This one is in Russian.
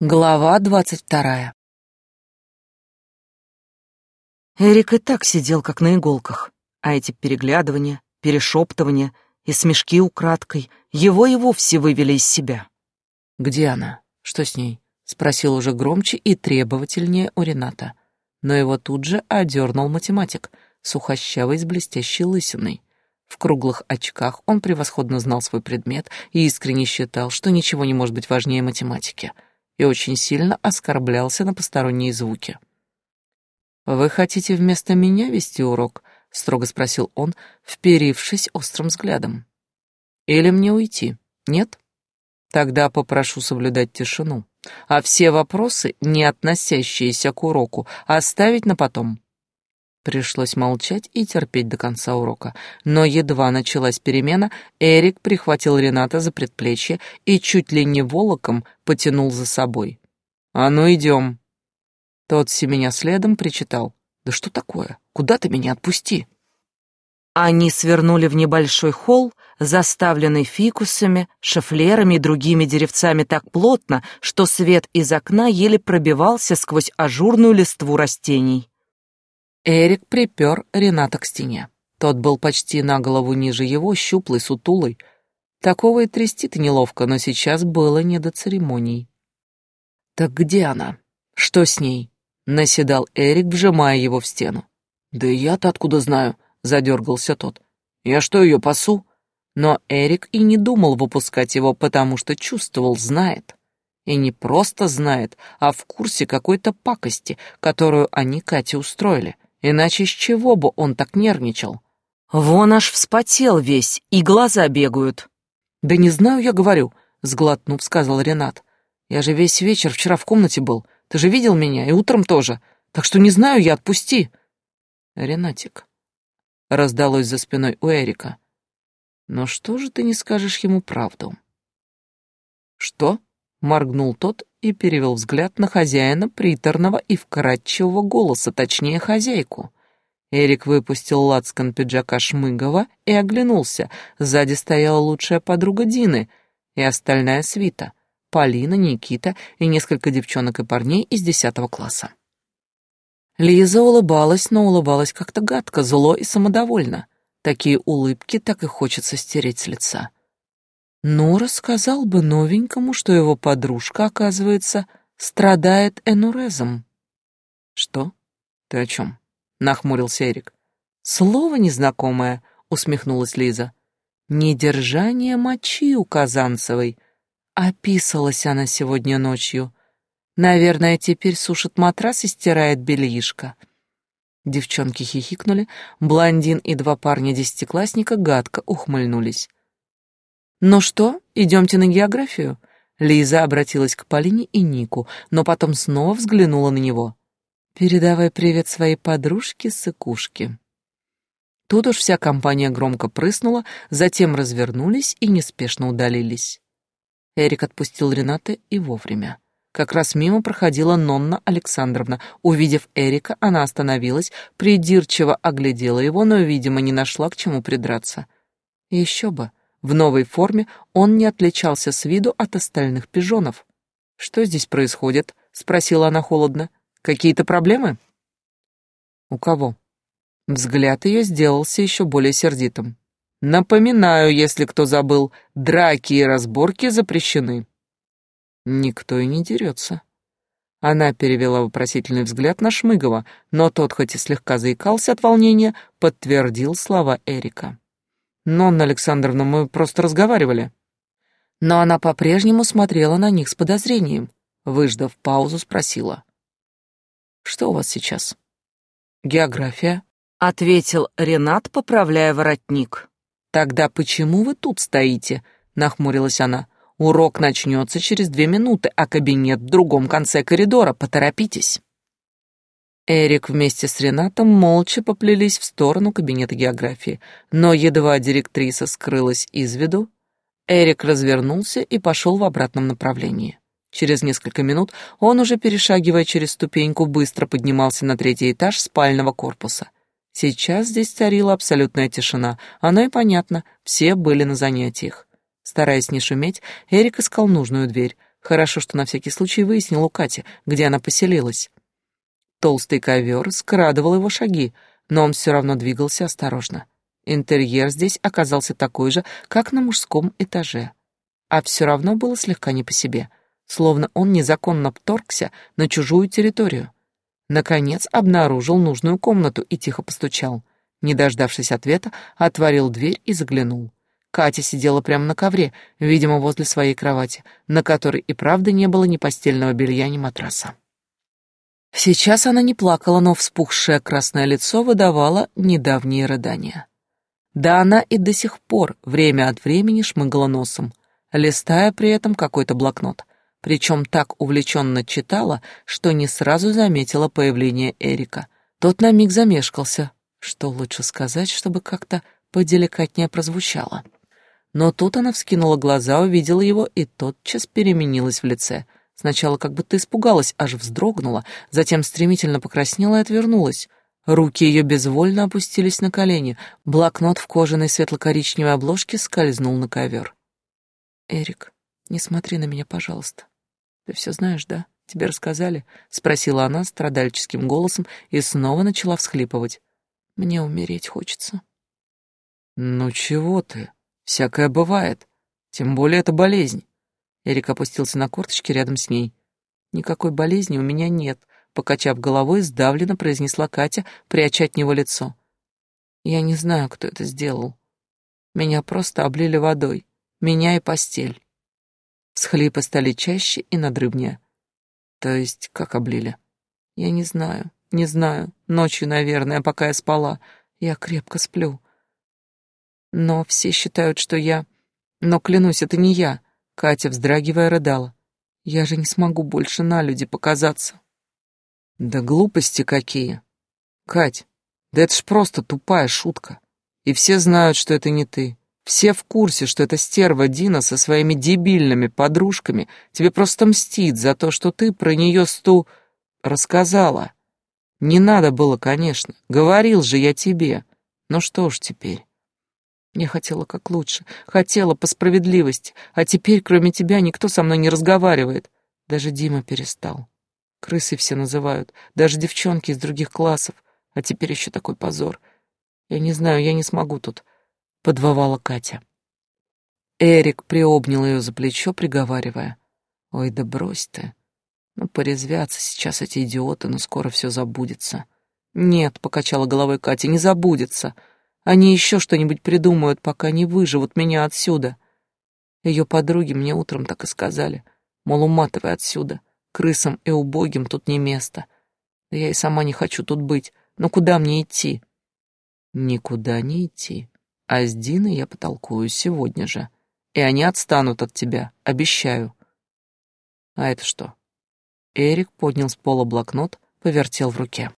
Глава двадцать вторая. Эрик и так сидел как на иголках, а эти переглядывания, перешептывания и смешки украдкой его и вовсе вывели из себя. «Где она? Что с ней?» — спросил уже громче и требовательнее у Рената. Но его тут же одернул математик, сухощавый с блестящей лысиной. В круглых очках он превосходно знал свой предмет и искренне считал, что ничего не может быть важнее математики — и очень сильно оскорблялся на посторонние звуки. «Вы хотите вместо меня вести урок?» — строго спросил он, вперившись острым взглядом. «Или мне уйти? Нет? Тогда попрошу соблюдать тишину, а все вопросы, не относящиеся к уроку, оставить на потом. Пришлось молчать и терпеть до конца урока. Но едва началась перемена, Эрик прихватил Рената за предплечье и чуть ли не волоком потянул за собой. «А ну, идем!» Тот меня следом причитал. «Да что такое? Куда ты меня отпусти?» Они свернули в небольшой холл, заставленный фикусами, шафлерами и другими деревцами так плотно, что свет из окна еле пробивался сквозь ажурную листву растений. Эрик припер Рената к стене. Тот был почти на голову ниже его, щуплый, сутулый. Такого и трясти-то неловко, но сейчас было не до церемоний. «Так где она? Что с ней?» — наседал Эрик, вжимая его в стену. «Да я-то откуда знаю?» — задергался тот. «Я что, ее пасу?» Но Эрик и не думал выпускать его, потому что чувствовал, знает. И не просто знает, а в курсе какой-то пакости, которую они Кате устроили — Иначе с чего бы он так нервничал? Вон аж вспотел весь, и глаза бегают. Да не знаю, я говорю, сглотнув, сказал Ренат. Я же весь вечер вчера в комнате был. Ты же видел меня, и утром тоже. Так что не знаю я, отпусти. Ренатик. Раздалось за спиной у Эрика. Но что же ты не скажешь ему правду? Что? Моргнул тот и перевел взгляд на хозяина приторного и вкрадчивого голоса, точнее, хозяйку. Эрик выпустил лацкан пиджака Шмыгова и оглянулся. Сзади стояла лучшая подруга Дины и остальная свита. Полина, Никита и несколько девчонок и парней из десятого класса. Лиза улыбалась, но улыбалась как-то гадко, зло и самодовольно. Такие улыбки так и хочется стереть с лица. Ну, рассказал бы новенькому, что его подружка, оказывается, страдает энурезом. Что? Ты о чем? Нахмурился Эрик. Слово незнакомое, усмехнулась Лиза. Недержание мочи у Казанцевой. Описалась она сегодня ночью. Наверное, теперь сушит матрас и стирает бельишко. Девчонки хихикнули, блондин и два парня-десятиклассника гадко ухмыльнулись. «Ну что, идемте на географию?» Лиза обратилась к Полине и Нику, но потом снова взглянула на него. «Передавай привет своей подружке Сыкушке». Тут уж вся компания громко прыснула, затем развернулись и неспешно удалились. Эрик отпустил Рената и вовремя. Как раз мимо проходила Нонна Александровна. Увидев Эрика, она остановилась, придирчиво оглядела его, но, видимо, не нашла к чему придраться. Еще бы, в новой форме он не отличался с виду от остальных пижонов. «Что здесь происходит?» — спросила она холодно. «Какие-то проблемы?» «У кого?» Взгляд ее сделался еще более сердитым. «Напоминаю, если кто забыл, драки и разборки запрещены». «Никто и не дерется». Она перевела вопросительный взгляд на Шмыгова, но тот, хоть и слегка заикался от волнения, подтвердил слова Эрика. «Нонна Александровна, мы просто разговаривали». Но она по-прежнему смотрела на них с подозрением. Выждав паузу, спросила. «Что у вас сейчас?» «География», — ответил Ренат, поправляя воротник. «Тогда почему вы тут стоите?» — нахмурилась она. «Урок начнется через две минуты, а кабинет в другом конце коридора. Поторопитесь». Эрик вместе с Ренатом молча поплелись в сторону кабинета географии, но едва директриса скрылась из виду, Эрик развернулся и пошел в обратном направлении. Через несколько минут он, уже перешагивая через ступеньку, быстро поднимался на третий этаж спального корпуса. Сейчас здесь царила абсолютная тишина, оно и понятно, все были на занятиях. Стараясь не шуметь, Эрик искал нужную дверь, Хорошо, что на всякий случай выяснил у Кати, где она поселилась. Толстый ковер скрадывал его шаги, но он все равно двигался осторожно. Интерьер здесь оказался такой же, как на мужском этаже. А все равно было слегка не по себе, словно он незаконно вторгся на чужую территорию. Наконец обнаружил нужную комнату и тихо постучал. Не дождавшись ответа, отворил дверь и заглянул. Катя сидела прямо на ковре, видимо, возле своей кровати, на которой и правда не было ни постельного белья, ни матраса. Сейчас она не плакала, но вспухшее красное лицо выдавало недавние рыдания. Да она и до сих пор время от времени шмыгала носом, листая при этом какой-то блокнот. Причем так увлеченно читала, что не сразу заметила появление Эрика. Тот на миг замешкался. Что лучше сказать, чтобы как-то поделикатнее прозвучало. Но тут она вскинула глаза, увидела его и тотчас переменилась в лице. Сначала как будто испугалась, аж вздрогнула, затем стремительно покраснела и отвернулась. Руки ее безвольно опустились на колени, блокнот в кожаной светло-коричневой обложке скользнул на ковер. «Эрик, не смотри на меня, пожалуйста. Ты все знаешь, да? Тебе рассказали?» — спросила она страдальческим голосом и снова начала всхлипывать. «Мне умереть хочется». «Ну чего ты?» Всякое бывает. Тем более это болезнь. Эрик опустился на корточки рядом с ней. Никакой болезни у меня нет, покачав головой, сдавленно произнесла Катя, пряча от него лицо. Я не знаю, кто это сделал. Меня просто облили водой. Меня и постель. Схлипы стали чаще и надрывнее. То есть, как облили? Я не знаю, не знаю. Ночью, наверное, пока я спала. Я крепко сплю. Но все считают, что я... Но клянусь, это не я. Катя, вздрагивая, рыдала. Я же не смогу больше на люди показаться. Да глупости какие. Кать, да это ж просто тупая шутка. И все знают, что это не ты. Все в курсе, что эта стерва Дина со своими дебильными подружками тебе просто мстит за то, что ты про нее сту... рассказала. Не надо было, конечно. Говорил же я тебе. Ну что ж теперь? Я хотела как лучше, хотела по справедливости, а теперь, кроме тебя, никто со мной не разговаривает. Даже Дима перестал. Крысы все называют, даже девчонки из других классов, а теперь еще такой позор. Я не знаю, я не смогу тут, — подвывала Катя. Эрик приобнял ее за плечо, приговаривая. «Ой, да брось ты. Ну, порезвятся сейчас эти идиоты, но скоро все забудется». «Нет», — покачала головой Катя, — «не забудется. Они еще что-нибудь придумают, пока не выживут меня отсюда. Ее подруги мне утром так и сказали, мол, уматывай отсюда, крысам и убогим тут не место. Да я и сама не хочу тут быть, но куда мне идти? Никуда не идти. А с Диной я потолкую сегодня же, и они отстанут от тебя, обещаю. А это что? Эрик поднял с пола блокнот, повертел в руке.